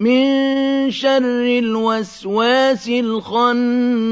مِن شَرِّ الْوَسْوَاسِ الْخَنَّاسِ.